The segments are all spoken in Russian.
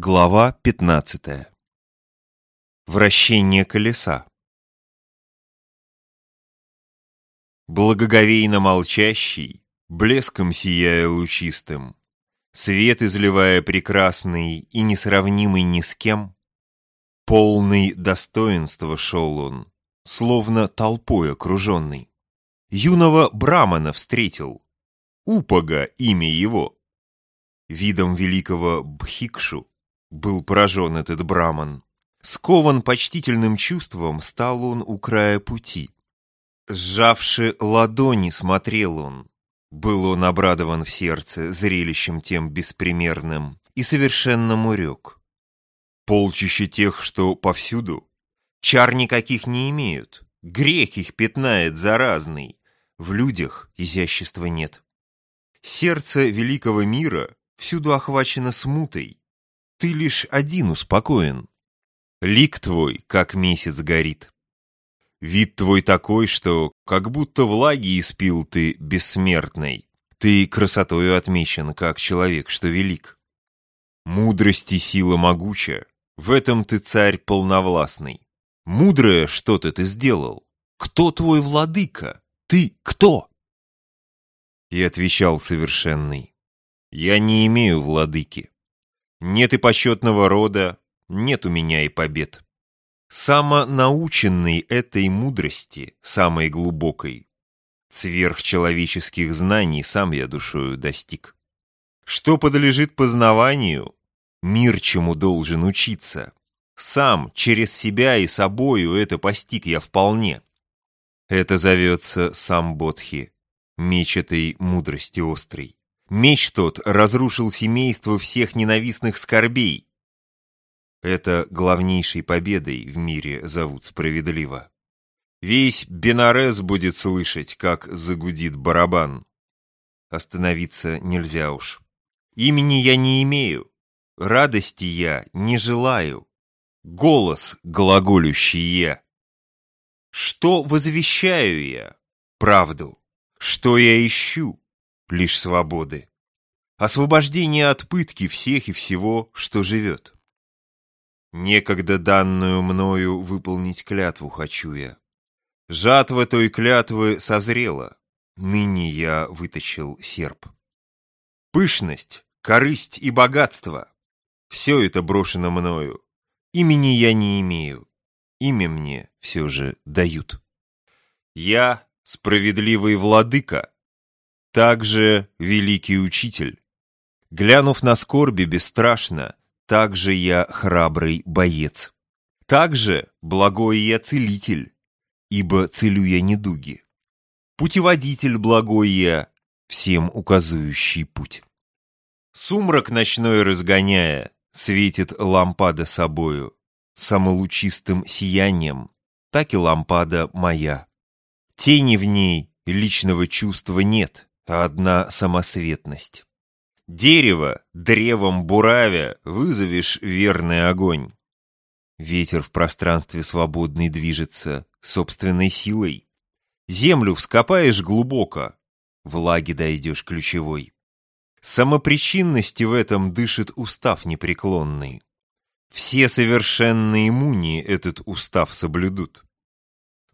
Глава 15. Вращение колеса. Благоговейно молчащий, блеском сияя лучистым, свет изливая прекрасный и несравнимый ни с кем, полный достоинства шел он, словно толпой окруженный. Юного Брамана встретил, Упага имя его. Видом великого Бхикшу был поражен этот браман. Скован почтительным чувством, стал он у края пути. Сжавши ладони, смотрел он. Был он обрадован в сердце зрелищем тем беспримерным и совершенно урек. Полчище тех, что повсюду, чар никаких не имеют, грех их пятнает заразный, в людях изящества нет. Сердце великого мира всюду охвачено смутой, ты лишь один успокоен. Лик твой, как месяц, горит. Вид твой такой, что как будто влаги испил ты бессмертной. Ты красотою отмечен, как человек, что велик. Мудрости сила могуча, в этом ты царь полновластный. Мудрое что-то ты сделал. Кто твой владыка? Ты кто? И отвечал совершенный. Я не имею владыки. Нет и почетного рода, нет у меня и побед. Самонаученный этой мудрости, самой глубокой, сверхчеловеческих знаний сам я душою достиг. Что подлежит познаванию, мир чему должен учиться. Сам, через себя и собою это постиг я вполне. Это зовется сам Бодхи, меч этой мудрости острой. Меч тот разрушил семейство всех ненавистных скорбей. Это главнейшей победой в мире зовут справедливо. Весь Бенарес будет слышать, как загудит барабан. Остановиться нельзя уж. Имени я не имею, радости я не желаю. Голос глаголющий я. Что возвещаю я? Правду. Что я ищу? Лишь свободы. Освобождение от пытки всех и всего, что живет. Некогда данную мною выполнить клятву хочу я. Жатва той клятвы созрела, ныне я вытащил серп. Пышность, корысть и богатство — все это брошено мною. Имени я не имею, имя мне все же дают. Я справедливый владыка, также великий учитель. Глянув на скорби бесстрашно, также я храбрый боец. Также благой я целитель, ибо целю я недуги. Путеводитель благой я, всем указывающий путь. Сумрак ночной разгоняя, светит лампада собою, самолучистым сиянием, так и лампада моя. Тени в ней личного чувства нет, а одна самосветность. Дерево, древом буравя, вызовешь верный огонь. Ветер в пространстве свободный движется собственной силой. Землю вскопаешь глубоко, влаги дойдешь ключевой. Самопричинности в этом дышит устав непреклонный. Все совершенные муни этот устав соблюдут.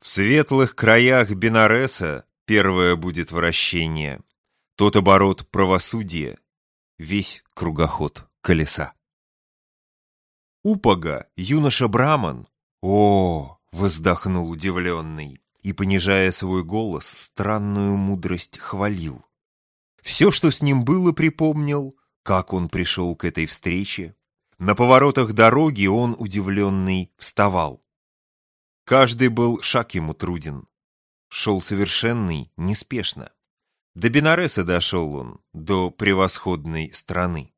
В светлых краях Бенареса Первое будет вращение, тот оборот правосудия, весь кругоход колеса. Упага, юноша Браман, о, воздохнул удивленный и, понижая свой голос, странную мудрость хвалил. Все, что с ним было, припомнил, как он пришел к этой встрече. На поворотах дороги он, удивленный, вставал. Каждый был шаг ему труден, шел совершенный, неспешно. До Бенареса дошел он, до превосходной страны.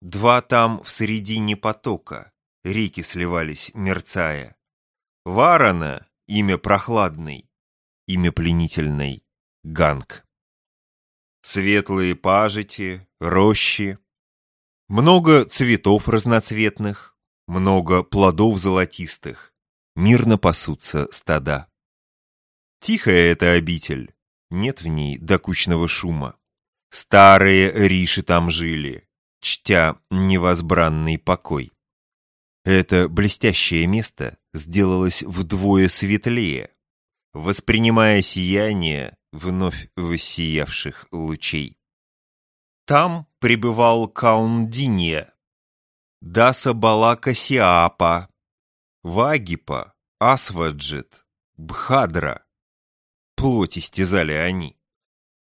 Два там в середине потока, реки сливались, мерцая. Варана — имя прохладный, имя пленительной — Ганг. Светлые пажити, рощи, много цветов разноцветных, много плодов золотистых, мирно пасутся стада. Тихая эта обитель, нет в ней докучного шума. Старые риши там жили, чтя невозбранный покой. Это блестящее место сделалось вдвое светлее, воспринимая сияние вновь воссиявших лучей. Там пребывал Каундиния, Даса Балака Сиапа, Вагипа, Асваджит, Бхадра. Плоть истязали они.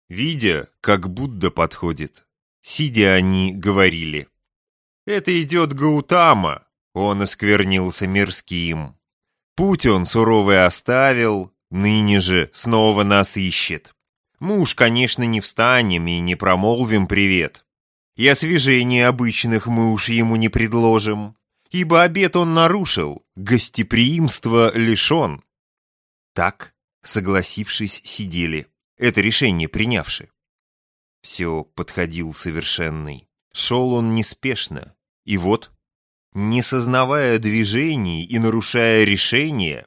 Видя, как Будда подходит, сидя они говорили, «Это идет Гаутама, он осквернился мирским. Путь он суровый оставил, ныне же снова нас ищет. Мы уж, конечно, не встанем и не промолвим привет. И освежение обычных мы уж ему не предложим, ибо обет он нарушил, гостеприимство лишен. Так, согласившись, сидели, это решение принявши. Все подходил совершенный. Шел он неспешно, и вот, не сознавая движений и нарушая решение,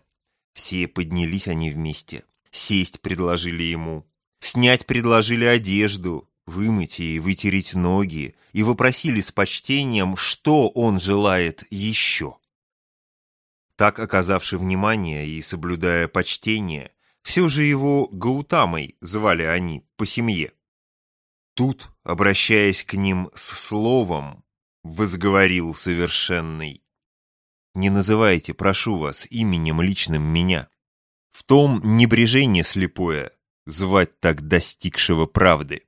все поднялись они вместе. Сесть предложили ему, снять предложили одежду, вымыть и вытереть ноги, и вопросили с почтением, что он желает еще. Так, оказавши внимание и соблюдая почтение, все же его Гаутамой звали они по семье. Тут, обращаясь к ним с словом, возговорил совершенный. «Не называйте, прошу вас, именем личным меня. В том небрежение слепое, звать так достигшего правды.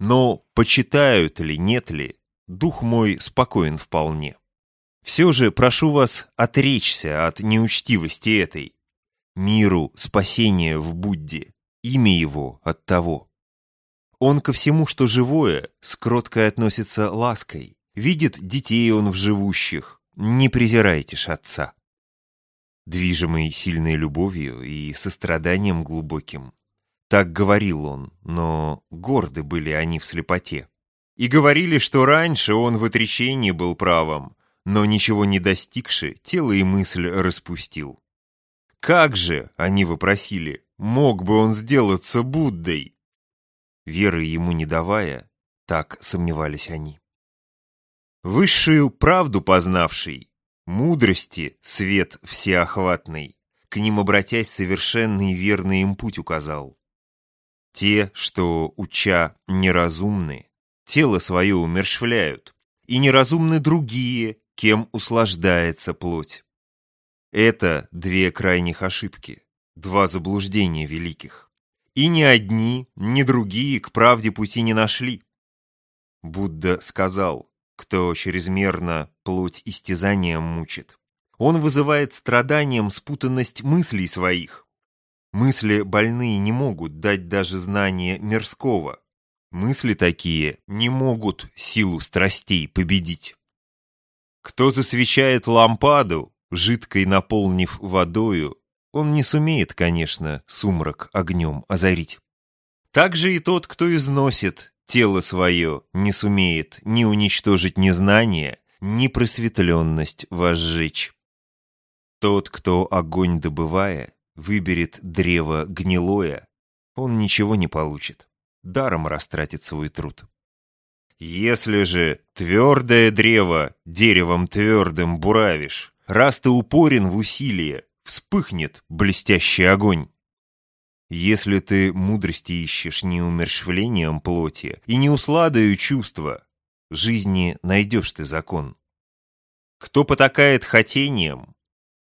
Но почитают ли, нет ли, дух мой спокоен вполне. Все же прошу вас отречься от неучтивости этой. Миру спасение в Будде, имя его от того. Он ко всему, что живое, с кроткой относится лаской. Видит детей он в живущих, не презирайте ж отца. Движимый сильной любовью и состраданием глубоким, так говорил он, но горды были они в слепоте. И говорили, что раньше он в отречении был правым, но ничего не достигши, тело и мысль распустил. Как же, они вопросили, мог бы он сделаться Буддой? Веры ему не давая, так сомневались они. Высшую правду познавший, мудрости свет всеохватный, к ним обратясь совершенный верный им путь указал. Те, что, уча, неразумны, тело свое умершвляют, и неразумны другие, кем услаждается плоть. Это две крайних ошибки, два заблуждения великих. И ни одни, ни другие к правде пути не нашли. Будда сказал, кто чрезмерно плоть истязанием мучит, он вызывает страданием спутанность мыслей своих, Мысли больные не могут дать даже знание мирского. Мысли такие не могут силу страстей победить. Кто засвечает лампаду, жидкой наполнив водою, он не сумеет, конечно, сумрак огнем озарить. Так же и тот, кто износит тело свое, не сумеет ни уничтожить незнание, ни просветленность возжечь. Тот, кто огонь добывая, выберет древо гнилое, он ничего не получит, даром растратит свой труд. Если же твердое древо деревом твердым буравишь, раз ты упорен в усилие, вспыхнет блестящий огонь. Если ты мудрости ищешь не умерщвлением плоти и не усладою чувства, жизни найдешь ты закон. Кто потакает хотением,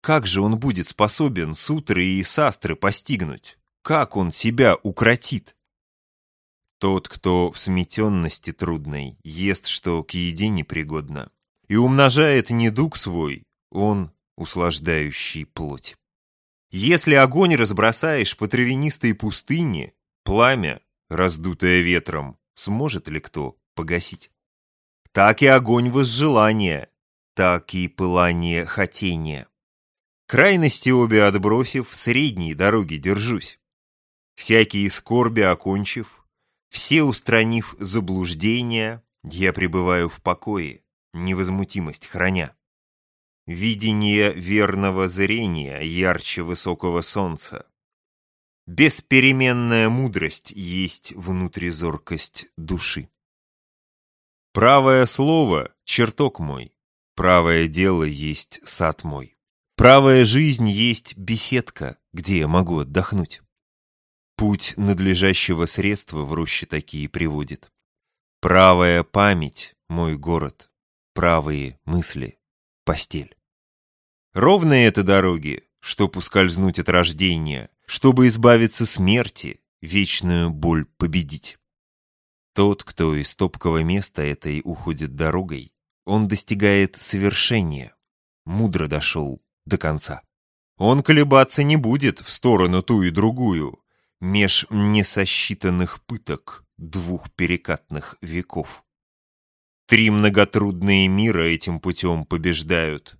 как же он будет способен сутры и састры постигнуть? Как он себя укротит? Тот, кто в сметенности трудной ест, что к еде непригодно, и умножает недуг свой, он услаждающий плоть. Если огонь разбросаешь по травянистой пустыне, пламя, раздутое ветром, сможет ли кто погасить? Так и огонь возжелания, так и пылание хотения. Крайности обе отбросив, средней дороги держусь. Всякие скорби окончив, все устранив заблуждения, я пребываю в покое, невозмутимость храня. Видение верного зрения ярче высокого солнца. Беспеременная мудрость есть внутризоркость души. Правое слово — чертог мой, правое дело есть сад мой. Правая жизнь есть беседка, где я могу отдохнуть. Путь надлежащего средства в роще такие приводит. Правая память — мой город, правые мысли — постель. Ровные это дороги, чтоб ускользнуть от рождения, чтобы избавиться смерти, вечную боль победить. Тот, кто из топкого места этой уходит дорогой, он достигает совершения, мудро дошел до конца. Он колебаться не будет в сторону ту и другую, меж несосчитанных пыток двух перекатных веков. Три многотрудные мира этим путем побеждают,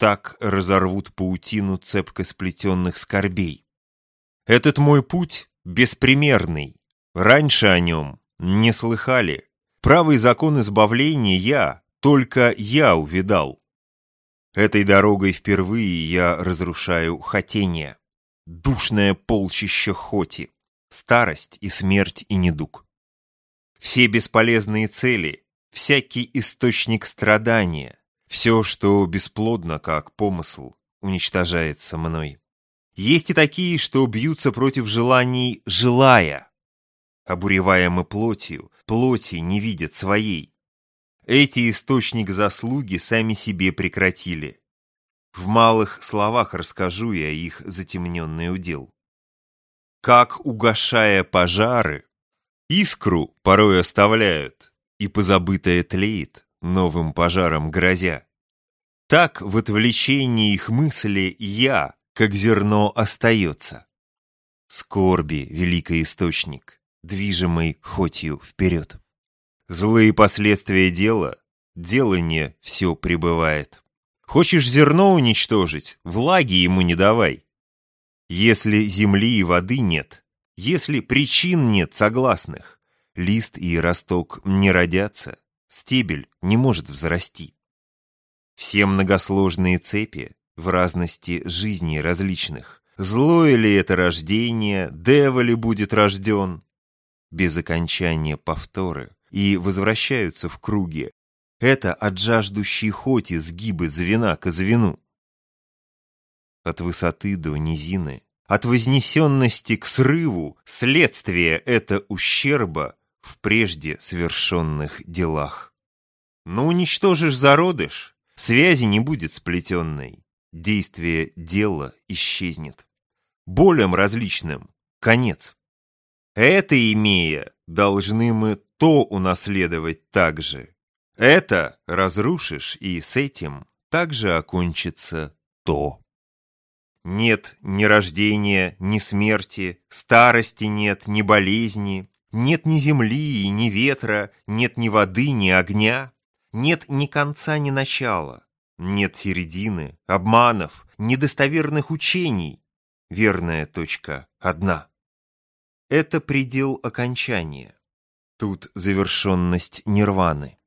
так разорвут паутину цепко сплетенных скорбей. Этот мой путь беспримерный, раньше о нем не слыхали. Правый закон избавления я, только я увидал. Этой дорогой впервые я разрушаю хотение, душное полчище хоти, старость и смерть и недуг. Все бесполезные цели, всякий источник страдания, все, что бесплодно, как помысл, уничтожается мной. Есть и такие, что бьются против желаний, желая, обуреваемы плотью, плоти не видят своей. Эти источник заслуги сами себе прекратили. В малых словах расскажу я их затемненный удел. Как, угошая пожары, искру порой оставляют, и позабытое тлеет, новым пожаром грозя. Так в отвлечении их мысли я, как зерно, остается. Скорби, великий источник, движимый хотью вперед. Злые последствия дела, делание все пребывает. Хочешь зерно уничтожить, влаги ему не давай. Если земли и воды нет, если причин нет согласных, лист и росток не родятся, стебель не может взрасти. Все многосложные цепи в разности жизней различных. Злое ли это рождение, дева ли будет рожден, без окончания повторы и возвращаются в круге. Это от жаждущей хоти сгибы звена к звену. От высоты до низины, от вознесенности к срыву следствие это ущерба в прежде совершенных делах. Но уничтожишь зародыш, связи не будет сплетенной, действие дела исчезнет. Болям различным конец. Это имея, должны мы то унаследовать также. Это разрушишь, и с этим также окончится то. Нет ни рождения, ни смерти, старости нет, ни болезни, нет ни земли ни ветра, нет ни воды, ни огня, нет ни конца, ни начала, нет середины, обманов, недостоверных учений. Верная точка одна. Это предел окончания. Тут завершенность нирваны.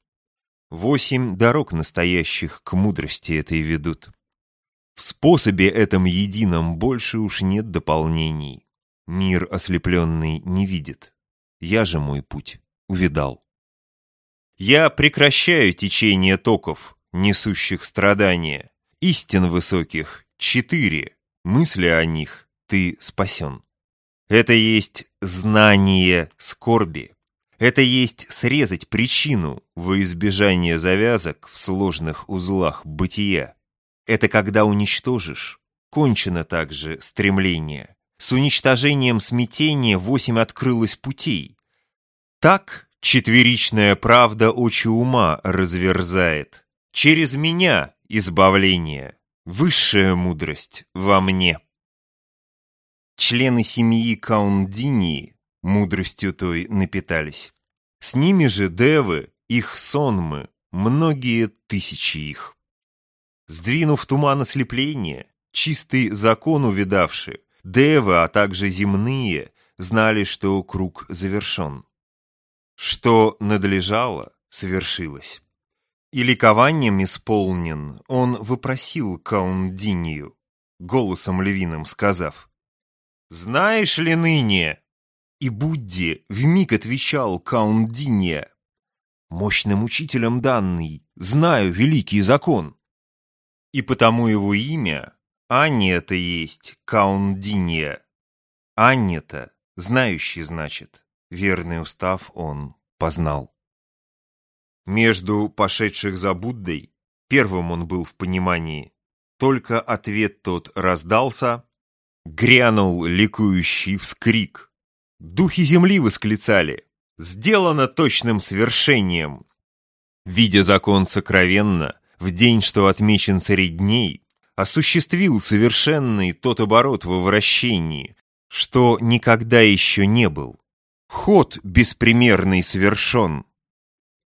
Восемь дорог настоящих к мудрости этой ведут. В способе этом едином больше уж нет дополнений. Мир ослепленный не видит. Я же мой путь увидал. Я прекращаю течение токов, несущих страдания. Истин высоких четыре, мысли о них ты спасен. Это есть знание скорби. Это есть срезать причину во избежание завязок в сложных узлах бытия. Это когда уничтожишь, кончено также стремление. С уничтожением смятения восемь открылось путей. Так четверичная правда очи ума разверзает. Через меня избавление, высшая мудрость во мне. Члены семьи Каундини мудростью той напитались. С ними же девы, их сонмы, многие тысячи их. Сдвинув туман ослепления, чистый закон увидавший, девы, а также земные, знали, что круг завершен. Что надлежало, свершилось. И ликованием исполнен, он выпросил Каундинию, голосом львиным сказав, «Знаешь ли ныне?» И Будди вмиг отвечал Каундине. мощным учителем данный, знаю великий закон. И потому его имя Анния-то есть Каундиния. Анния-то знающий, значит, верный устав он познал. Между пошедших за Буддой первым он был в понимании. Только ответ тот раздался, грянул ликующий вскрик. Духи земли восклицали «Сделано точным свершением!» Видя закон сокровенно, в день, что отмечен средь дней, осуществил совершенный тот оборот во вращении, что никогда еще не был. Ход беспримерный совершен.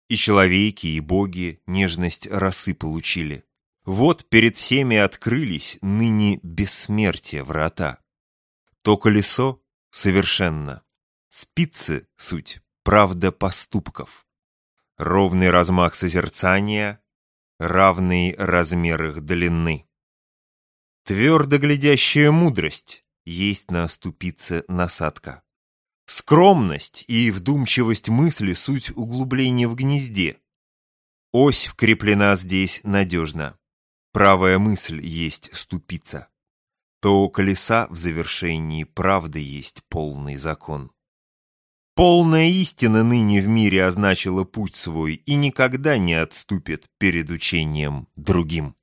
И человеки, и боги нежность росы получили. Вот перед всеми открылись ныне бессмертие врата. То колесо совершенно. Спицы — суть, правда поступков. Ровный размах созерцания, равный размер их длины. Твердо глядящая мудрость есть на ступице насадка. Скромность и вдумчивость мысли — суть углубления в гнезде. Ось вкреплена здесь надежно. Правая мысль есть ступица. То колеса в завершении правды есть полный закон. Полная истина ныне в мире означила путь свой и никогда не отступит перед учением другим.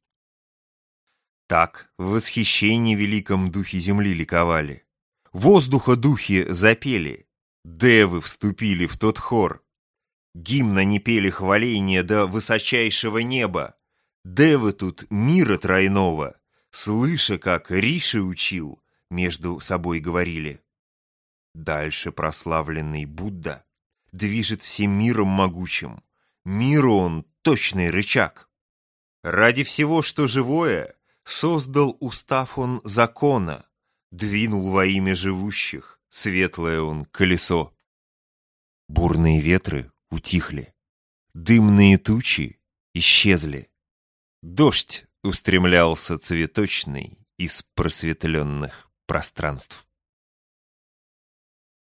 Так в восхищении великом духе земли ликовали. Воздуха духи запели, девы вступили в тот хор. Гимна не пели хваления до высочайшего неба. Девы тут мира тройного, слыша, как Риши учил, между собой говорили. Дальше прославленный Будда движет всем миром могучим. Миру он точный рычаг. Ради всего, что живое, создал устав он закона, двинул во имя живущих светлое он колесо. Бурные ветры утихли, дымные тучи исчезли. Дождь устремлялся цветочный из просветленных пространств.